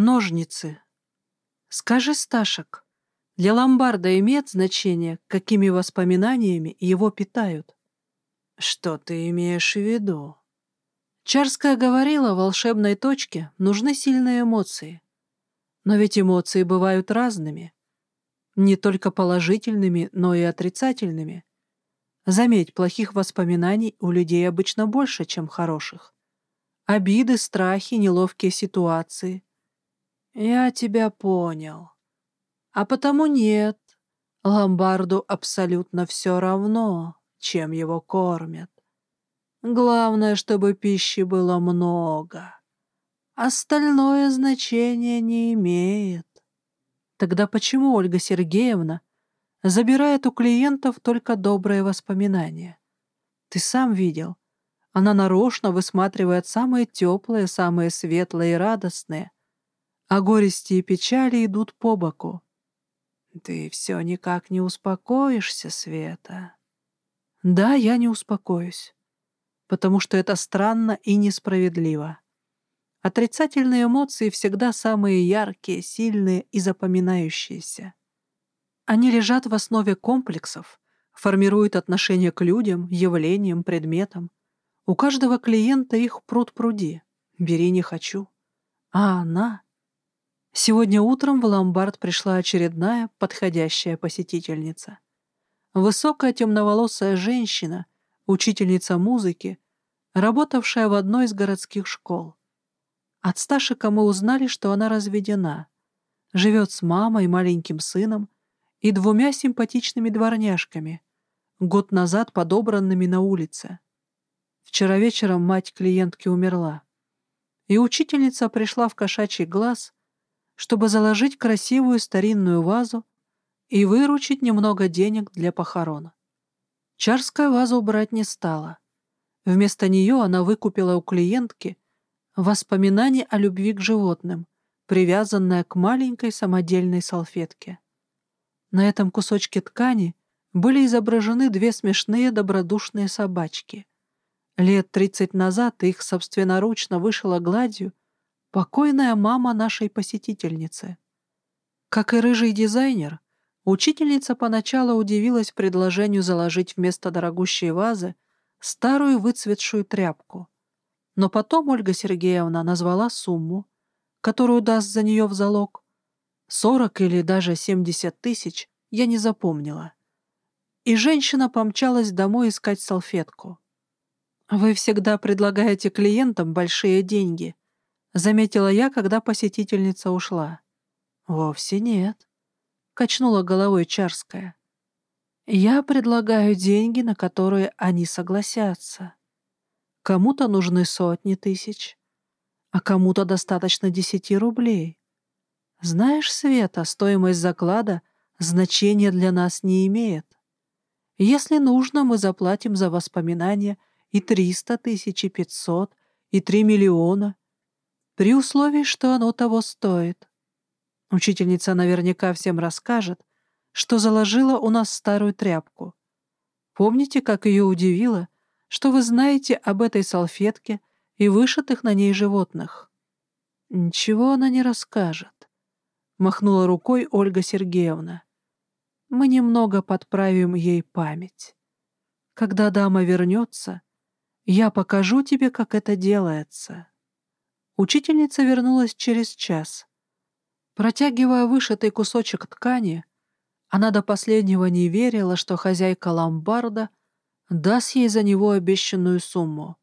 Ножницы. Скажи, Сташек, для ломбарда имеет значение, какими воспоминаниями его питают? Что ты имеешь в виду? Чарская говорила, в волшебной точке нужны сильные эмоции. Но ведь эмоции бывают разными. Не только положительными, но и отрицательными. Заметь, плохих воспоминаний у людей обычно больше, чем хороших. Обиды, страхи, неловкие ситуации. Я тебя понял. А потому нет. Ломбарду абсолютно все равно, чем его кормят. Главное, чтобы пищи было много. Остальное значение не имеет. Тогда почему Ольга Сергеевна забирает у клиентов только добрые воспоминания? Ты сам видел. Она нарочно высматривает самые теплые, самые светлые и радостные, а горести и печали идут по боку. Ты все никак не успокоишься, Света. Да, я не успокоюсь, потому что это странно и несправедливо. Отрицательные эмоции всегда самые яркие, сильные и запоминающиеся. Они лежат в основе комплексов, формируют отношение к людям, явлениям, предметам. У каждого клиента их пруд-пруди. Бери не хочу. А она... Сегодня утром в ломбард пришла очередная подходящая посетительница. Высокая темноволосая женщина, учительница музыки, работавшая в одной из городских школ. От Сташика мы узнали, что она разведена, живет с мамой, маленьким сыном и двумя симпатичными дворняжками, год назад подобранными на улице. Вчера вечером мать клиентки умерла, и учительница пришла в кошачий глаз, чтобы заложить красивую старинную вазу и выручить немного денег для похорона. Чарская вазу убрать не стала. Вместо нее она выкупила у клиентки Воспоминание о любви к животным, привязанное к маленькой самодельной салфетке. На этом кусочке ткани были изображены две смешные добродушные собачки. Лет тридцать назад их собственноручно вышила гладью покойная мама нашей посетительницы. Как и рыжий дизайнер, учительница поначалу удивилась предложению заложить вместо дорогущей вазы старую выцветшую тряпку — но потом Ольга Сергеевна назвала сумму, которую даст за нее в залог. Сорок или даже семьдесят тысяч я не запомнила. И женщина помчалась домой искать салфетку. «Вы всегда предлагаете клиентам большие деньги», — заметила я, когда посетительница ушла. «Вовсе нет», — качнула головой Чарская. «Я предлагаю деньги, на которые они согласятся». Кому-то нужны сотни тысяч, а кому-то достаточно десяти рублей. Знаешь, Света, стоимость заклада значения для нас не имеет. Если нужно, мы заплатим за воспоминания и триста тысяч, и пятьсот, и три миллиона, при условии, что оно того стоит. Учительница наверняка всем расскажет, что заложила у нас старую тряпку. Помните, как ее удивило, что вы знаете об этой салфетке и вышитых на ней животных. Ничего она не расскажет, — махнула рукой Ольга Сергеевна. Мы немного подправим ей память. Когда дама вернется, я покажу тебе, как это делается. Учительница вернулась через час. Протягивая вышитый кусочек ткани, она до последнего не верила, что хозяйка ломбарда даст ей за него обещанную сумму.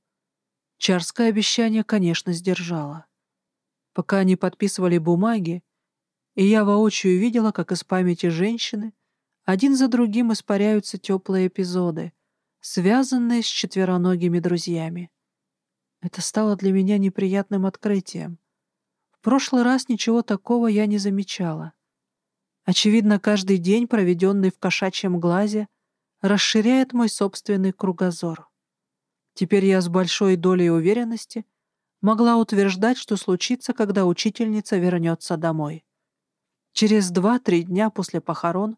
Чарское обещание, конечно, сдержала. Пока они подписывали бумаги, и я воочию видела, как из памяти женщины один за другим испаряются теплые эпизоды, связанные с четвероногими друзьями. Это стало для меня неприятным открытием. В прошлый раз ничего такого я не замечала. Очевидно, каждый день, проведенный в кошачьем глазе, расширяет мой собственный кругозор. Теперь я с большой долей уверенности могла утверждать, что случится, когда учительница вернется домой. Через два-три дня после похорон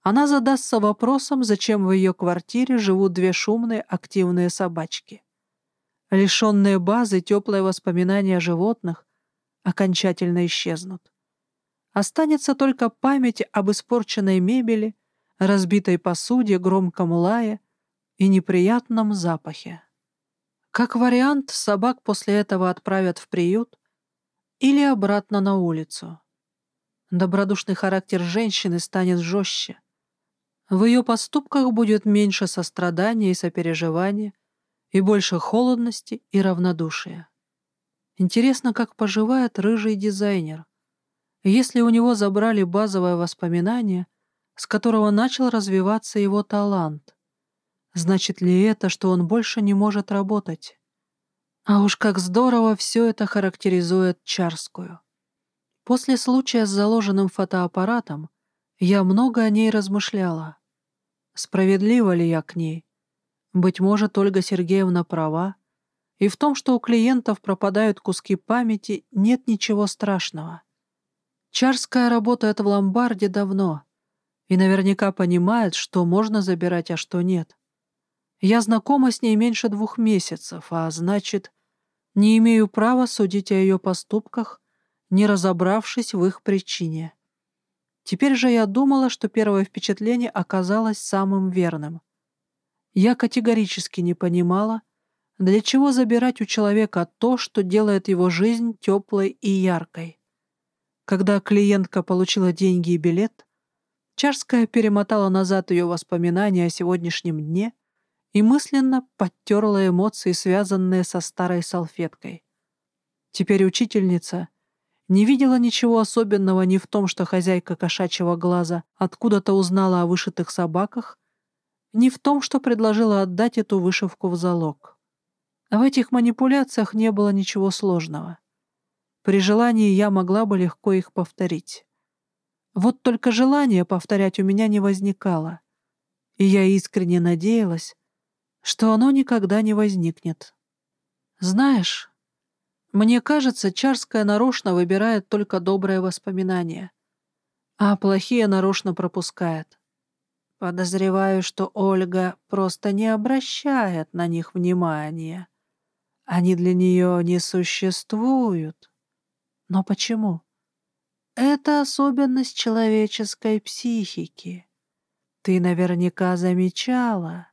она задастся вопросом, зачем в ее квартире живут две шумные активные собачки. Лишенные базы, теплые воспоминания о животных окончательно исчезнут. Останется только память об испорченной мебели, разбитой посуде, громком лае и неприятном запахе. Как вариант, собак после этого отправят в приют или обратно на улицу. Добродушный характер женщины станет жестче. В ее поступках будет меньше сострадания и сопереживания, и больше холодности и равнодушия. Интересно, как поживает рыжий дизайнер. Если у него забрали базовое воспоминание, с которого начал развиваться его талант, значит ли это, что он больше не может работать? А уж как здорово все это характеризует Чарскую. После случая с заложенным фотоаппаратом я много о ней размышляла. Справедлива ли я к ней? Быть может, Ольга Сергеевна права, и в том, что у клиентов пропадают куски памяти, нет ничего страшного. Чарская работает в ломбарде давно и наверняка понимает, что можно забирать, а что нет. Я знакома с ней меньше двух месяцев, а значит, не имею права судить о ее поступках, не разобравшись в их причине. Теперь же я думала, что первое впечатление оказалось самым верным. Я категорически не понимала, для чего забирать у человека то, что делает его жизнь теплой и яркой? Когда клиентка получила деньги и билет, Чарская перемотала назад ее воспоминания о сегодняшнем дне и мысленно подтерла эмоции, связанные со старой салфеткой. Теперь учительница не видела ничего особенного ни в том, что хозяйка кошачьего глаза откуда-то узнала о вышитых собаках, ни в том, что предложила отдать эту вышивку в залог. В этих манипуляциях не было ничего сложного. При желании я могла бы легко их повторить. Вот только желания повторять у меня не возникало, и я искренне надеялась, что оно никогда не возникнет. Знаешь, мне кажется, Чарская нарочно выбирает только добрые воспоминания, а плохие нарочно пропускает. Подозреваю, что Ольга просто не обращает на них внимания. Они для нее не существуют. Но почему? Это особенность человеческой психики. Ты наверняка замечала.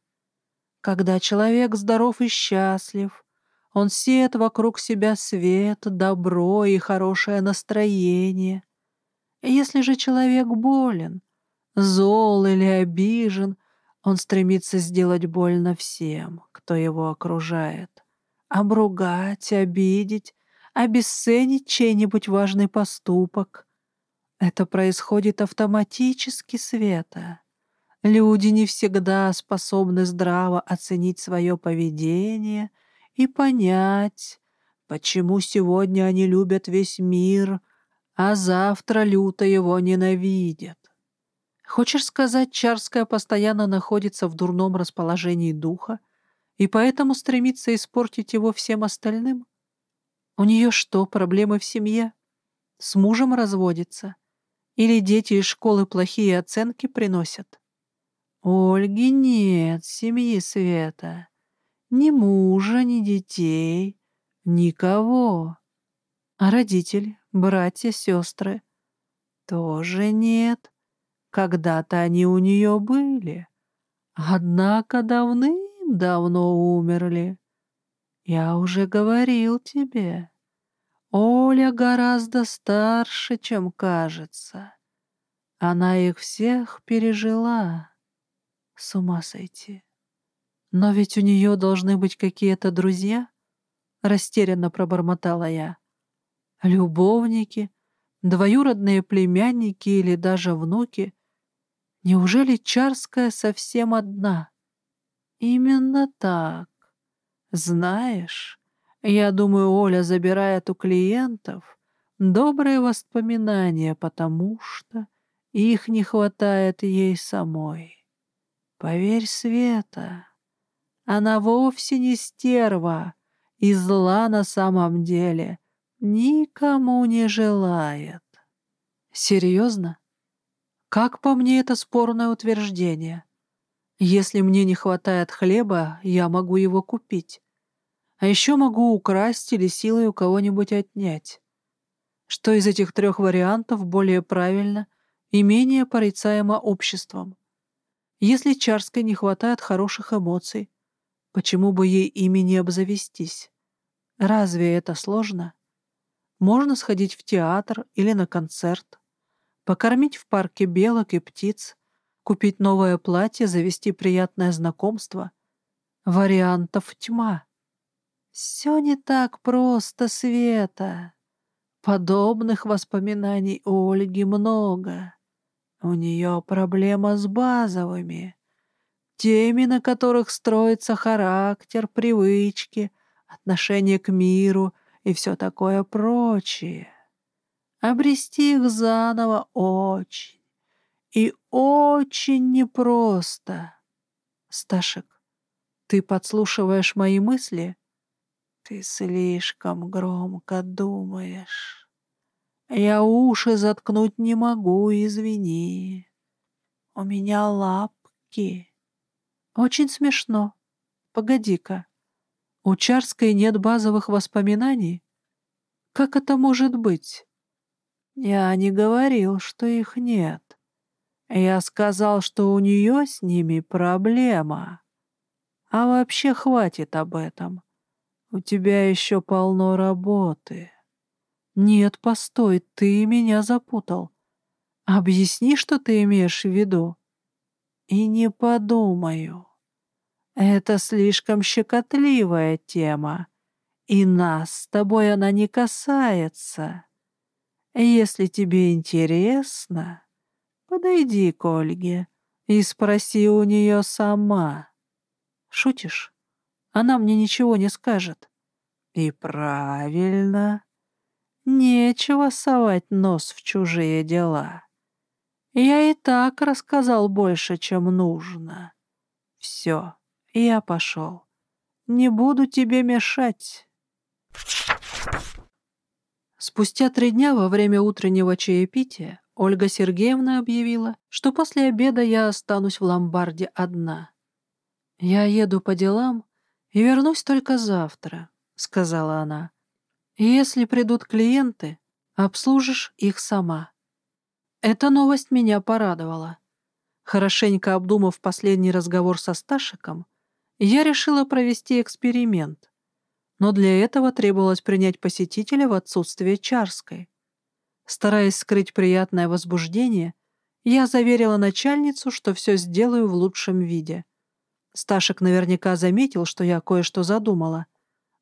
Когда человек здоров и счастлив, он сеет вокруг себя свет, добро и хорошее настроение. Если же человек болен, зол или обижен, он стремится сделать больно всем, кто его окружает обругать, обидеть, обесценить чей-нибудь важный поступок. Это происходит автоматически, Света. Люди не всегда способны здраво оценить свое поведение и понять, почему сегодня они любят весь мир, а завтра люто его ненавидят. Хочешь сказать, Чарская постоянно находится в дурном расположении духа, и поэтому стремится испортить его всем остальным? У нее что, проблемы в семье? С мужем разводится? Или дети из школы плохие оценки приносят? Ольги нет семьи Света. Ни мужа, ни детей, никого. А родители, братья, сестры? Тоже нет. Когда-то они у нее были. Однако давны давно умерли. Я уже говорил тебе. Оля гораздо старше, чем кажется. Она их всех пережила. С ума сойти. Но ведь у нее должны быть какие-то друзья, растерянно пробормотала я. Любовники, двоюродные племянники или даже внуки. Неужели Чарская совсем одна? Именно так. Знаешь, я думаю, Оля забирает у клиентов добрые воспоминания, потому что их не хватает ей самой. Поверь, Света, она вовсе не стерва и зла на самом деле никому не желает. Серьезно? Как по мне это спорное утверждение? Если мне не хватает хлеба, я могу его купить. А еще могу украсть или силой у кого-нибудь отнять. Что из этих трех вариантов более правильно и менее порицаемо обществом? Если Чарской не хватает хороших эмоций, почему бы ей ими не обзавестись? Разве это сложно? Можно сходить в театр или на концерт, покормить в парке белок и птиц, купить новое платье, завести приятное знакомство. Вариантов тьма. Все не так просто, Света. Подобных воспоминаний у Ольги много. У нее проблема с базовыми, теми, на которых строится характер, привычки, отношение к миру и все такое прочее. Обрести их заново очень и очень непросто. Сташек, ты подслушиваешь мои мысли? Ты слишком громко думаешь. Я уши заткнуть не могу, извини. У меня лапки. Очень смешно. Погоди-ка. У Чарской нет базовых воспоминаний? Как это может быть? Я не говорил, что их нет. Я сказал, что у нее с ними проблема. А вообще хватит об этом. У тебя еще полно работы. Нет, постой, ты меня запутал. Объясни, что ты имеешь в виду. И не подумаю. Это слишком щекотливая тема, и нас с тобой она не касается. Если тебе интересно, подойди к Ольге и спроси у нее сама. Шутишь? Она мне ничего не скажет. И правильно. Нечего совать нос в чужие дела. Я и так рассказал больше, чем нужно. Все, я пошел. Не буду тебе мешать. Спустя три дня во время утреннего чаепития Ольга Сергеевна объявила, что после обеда я останусь в ломбарде одна. «Я еду по делам и вернусь только завтра», — сказала она. «Если придут клиенты, обслужишь их сама». Эта новость меня порадовала. Хорошенько обдумав последний разговор со Сташиком, я решила провести эксперимент но для этого требовалось принять посетителя в отсутствие Чарской. Стараясь скрыть приятное возбуждение, я заверила начальницу, что все сделаю в лучшем виде. Сташек наверняка заметил, что я кое-что задумала.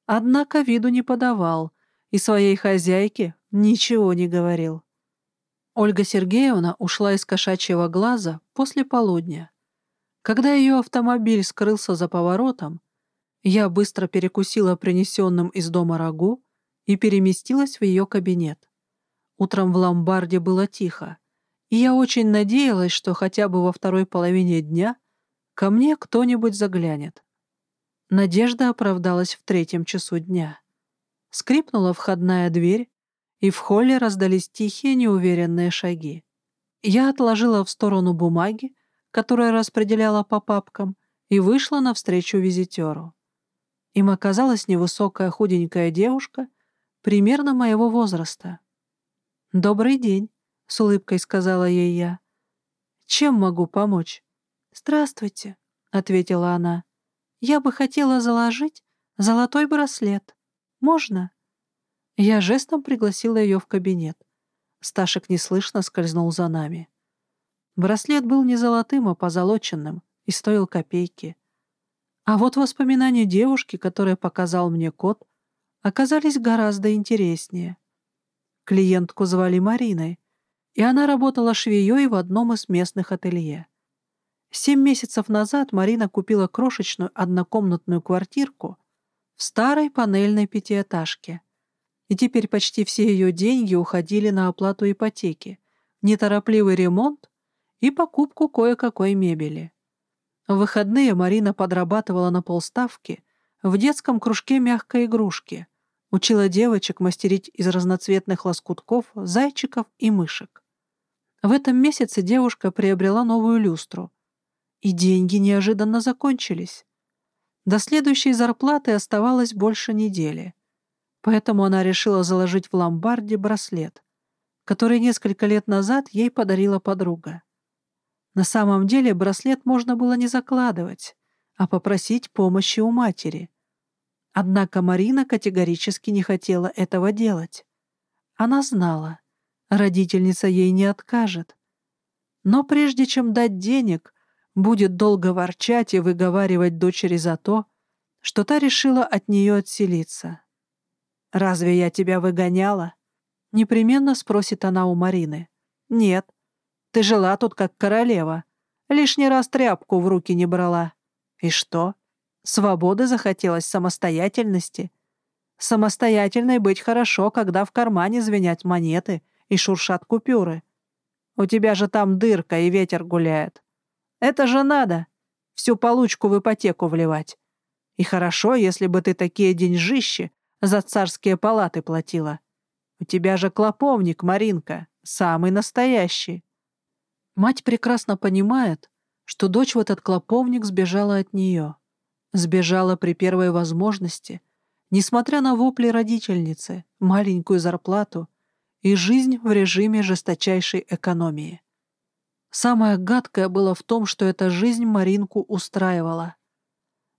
Однако виду не подавал и своей хозяйке ничего не говорил. Ольга Сергеевна ушла из кошачьего глаза после полудня. Когда ее автомобиль скрылся за поворотом, я быстро перекусила принесенным из дома рагу и переместилась в ее кабинет. Утром в ломбарде было тихо, и я очень надеялась, что хотя бы во второй половине дня ко мне кто-нибудь заглянет. Надежда оправдалась в третьем часу дня. Скрипнула входная дверь, и в холле раздались тихие неуверенные шаги. Я отложила в сторону бумаги, которая распределяла по папкам, и вышла навстречу визитеру. Им оказалась невысокая худенькая девушка, примерно моего возраста. «Добрый день», — с улыбкой сказала ей я. «Чем могу помочь?» «Здравствуйте», — ответила она. «Я бы хотела заложить золотой браслет. Можно?» Я жестом пригласила ее в кабинет. Сташек неслышно скользнул за нами. Браслет был не золотым, а позолоченным и стоил копейки. А вот воспоминания девушки, которые показал мне кот, оказались гораздо интереснее. Клиентку звали Мариной, и она работала швеей в одном из местных ателье. Семь месяцев назад Марина купила крошечную однокомнатную квартирку в старой панельной пятиэтажке, и теперь почти все ее деньги уходили на оплату ипотеки, неторопливый ремонт и покупку кое-какой мебели. В выходные Марина подрабатывала на полставки в детском кружке мягкой игрушки, учила девочек мастерить из разноцветных лоскутков, зайчиков и мышек. В этом месяце девушка приобрела новую люстру, и деньги неожиданно закончились. До следующей зарплаты оставалось больше недели. Поэтому она решила заложить в ломбарде браслет, который несколько лет назад ей подарила подруга. На самом деле браслет можно было не закладывать, а попросить помощи у матери. Однако Марина категорически не хотела этого делать. Она знала, родительница ей не откажет. Но прежде чем дать денег, будет долго ворчать и выговаривать дочери за то, что та решила от нее отселиться. «Разве я тебя выгоняла?» — непременно спросит она у Марины. «Нет. Ты жила тут как королева. Лишний раз тряпку в руки не брала. И что? Свободы захотелось, самостоятельности. Самостоятельной быть хорошо, когда в кармане звенят монеты и шуршат купюры. У тебя же там дырка и ветер гуляет. Это же надо. Всю получку в ипотеку вливать. И хорошо, если бы ты такие деньжищи за царские палаты платила. У тебя же клоповник, Маринка, самый настоящий. Мать прекрасно понимает, что дочь в этот клоповник сбежала от нее. Сбежала при первой возможности, несмотря на вопли родительницы, маленькую зарплату и жизнь в режиме жесточайшей экономии. Самое гадкое было в том, что эта жизнь Маринку устраивала.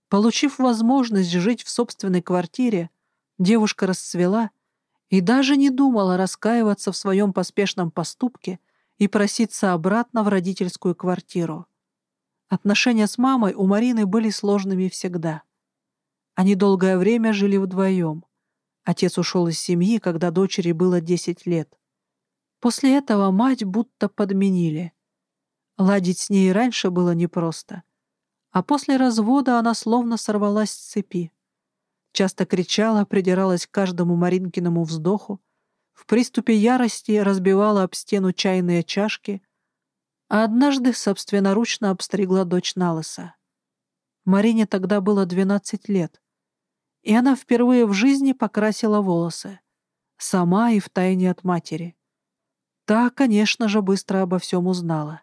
Получив возможность жить в собственной квартире, девушка расцвела и даже не думала раскаиваться в своем поспешном поступке и проситься обратно в родительскую квартиру. Отношения с мамой у Марины были сложными всегда. Они долгое время жили вдвоем. Отец ушел из семьи, когда дочери было 10 лет. После этого мать будто подменили. Ладить с ней раньше было непросто — а после развода она словно сорвалась с цепи. Часто кричала, придиралась к каждому Маринкиному вздоху, в приступе ярости разбивала об стену чайные чашки, а однажды собственноручно обстригла дочь Налыса. Марине тогда было 12 лет, и она впервые в жизни покрасила волосы, сама и втайне от матери. Та, конечно же, быстро обо всем узнала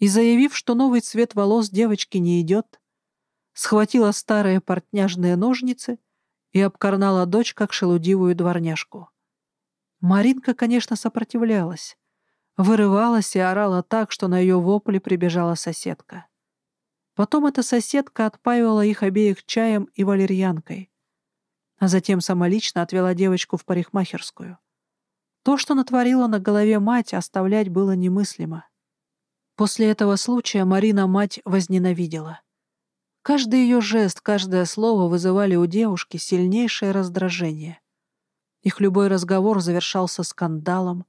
и, заявив, что новый цвет волос девочки не идет, схватила старые портняжные ножницы и обкорнала дочь, как шелудивую дворняжку. Маринка, конечно, сопротивлялась, вырывалась и орала так, что на ее вопли прибежала соседка. Потом эта соседка отпаивала их обеих чаем и валерьянкой, а затем самолично отвела девочку в парикмахерскую. То, что натворила на голове мать, оставлять было немыслимо. После этого случая Марина мать возненавидела. Каждый ее жест, каждое слово вызывали у девушки сильнейшее раздражение. Их любой разговор завершался скандалом,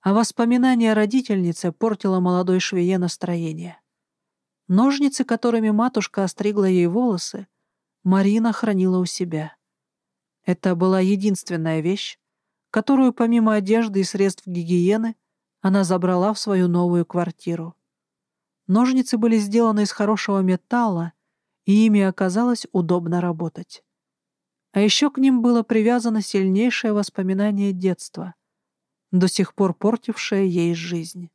а воспоминание о родительнице портило молодой швее настроение. Ножницы, которыми матушка остригла ей волосы, Марина хранила у себя. Это была единственная вещь, которую помимо одежды и средств гигиены — она забрала в свою новую квартиру. Ножницы были сделаны из хорошего металла, и ими оказалось удобно работать. А еще к ним было привязано сильнейшее воспоминание детства, до сих пор портившее ей жизнь.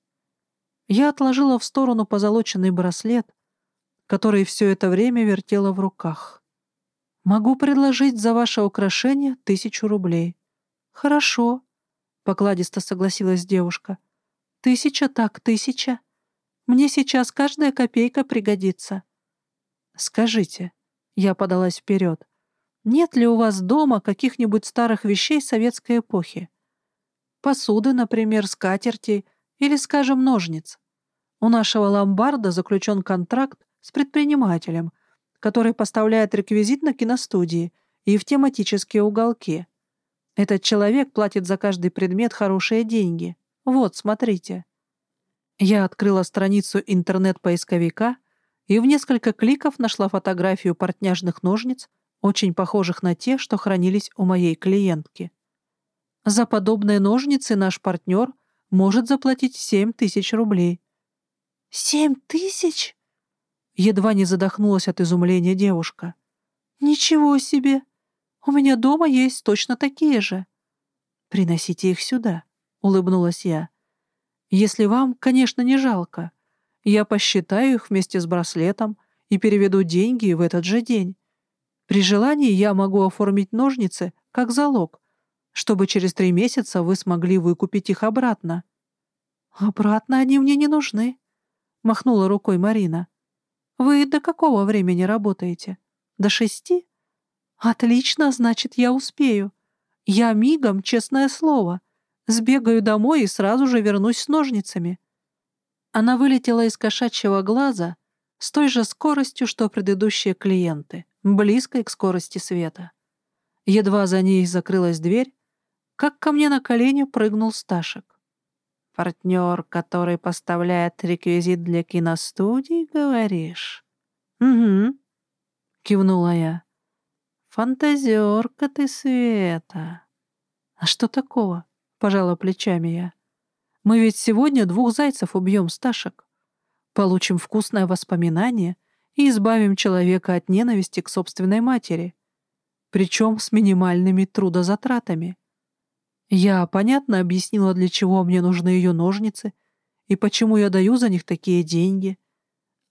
Я отложила в сторону позолоченный браслет, который все это время вертела в руках. «Могу предложить за ваше украшение тысячу рублей». «Хорошо», — покладисто согласилась девушка. Тысяча так, тысяча. Мне сейчас каждая копейка пригодится. Скажите, я подалась вперед, нет ли у вас дома каких-нибудь старых вещей советской эпохи? Посуды, например, скатерти или, скажем, ножниц. У нашего ломбарда заключен контракт с предпринимателем, который поставляет реквизит на киностудии и в тематические уголки. Этот человек платит за каждый предмет хорошие деньги. Вот, смотрите. Я открыла страницу интернет-поисковика и в несколько кликов нашла фотографию портняжных ножниц, очень похожих на те, что хранились у моей клиентки. За подобные ножницы наш партнер может заплатить 7 тысяч рублей. «Семь тысяч?» Едва не задохнулась от изумления девушка. «Ничего себе! У меня дома есть точно такие же. Приносите их сюда улыбнулась я. «Если вам, конечно, не жалко. Я посчитаю их вместе с браслетом и переведу деньги в этот же день. При желании я могу оформить ножницы как залог, чтобы через три месяца вы смогли выкупить их обратно». «Обратно они мне не нужны», — махнула рукой Марина. «Вы до какого времени работаете? До шести? Отлично, значит, я успею. Я мигом, честное слово, сбегаю домой и сразу же вернусь с ножницами». Она вылетела из кошачьего глаза с той же скоростью, что предыдущие клиенты, близкой к скорости света. Едва за ней закрылась дверь, как ко мне на колени прыгнул Сташек. «Партнер, который поставляет реквизит для киностудий, говоришь?» «Угу», — кивнула я. «Фантазерка ты, Света!» «А что такого?» — пожала плечами я. «Мы ведь сегодня двух зайцев убьем, Сташек. Получим вкусное воспоминание и избавим человека от ненависти к собственной матери, причем с минимальными трудозатратами. Я понятно объяснила, для чего мне нужны ее ножницы и почему я даю за них такие деньги.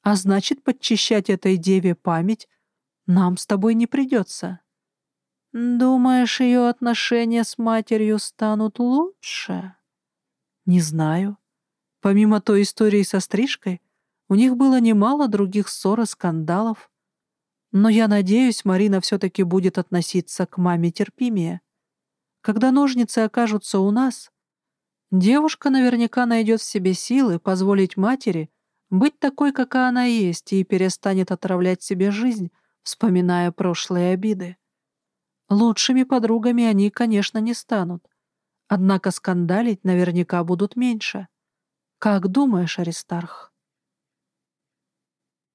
А значит, подчищать этой деве память нам с тобой не придется. Думаешь, ее отношения с матерью станут лучше? Не знаю. Помимо той истории со стрижкой, у них было немало других ссор и скандалов. Но я надеюсь, Марина все-таки будет относиться к маме терпимее. Когда ножницы окажутся у нас, девушка наверняка найдет в себе силы позволить матери быть такой, какая она есть, и перестанет отравлять себе жизнь, вспоминая прошлые обиды. Лучшими подругами они, конечно, не станут. Однако скандалить наверняка будут меньше. Как думаешь, Аристарх?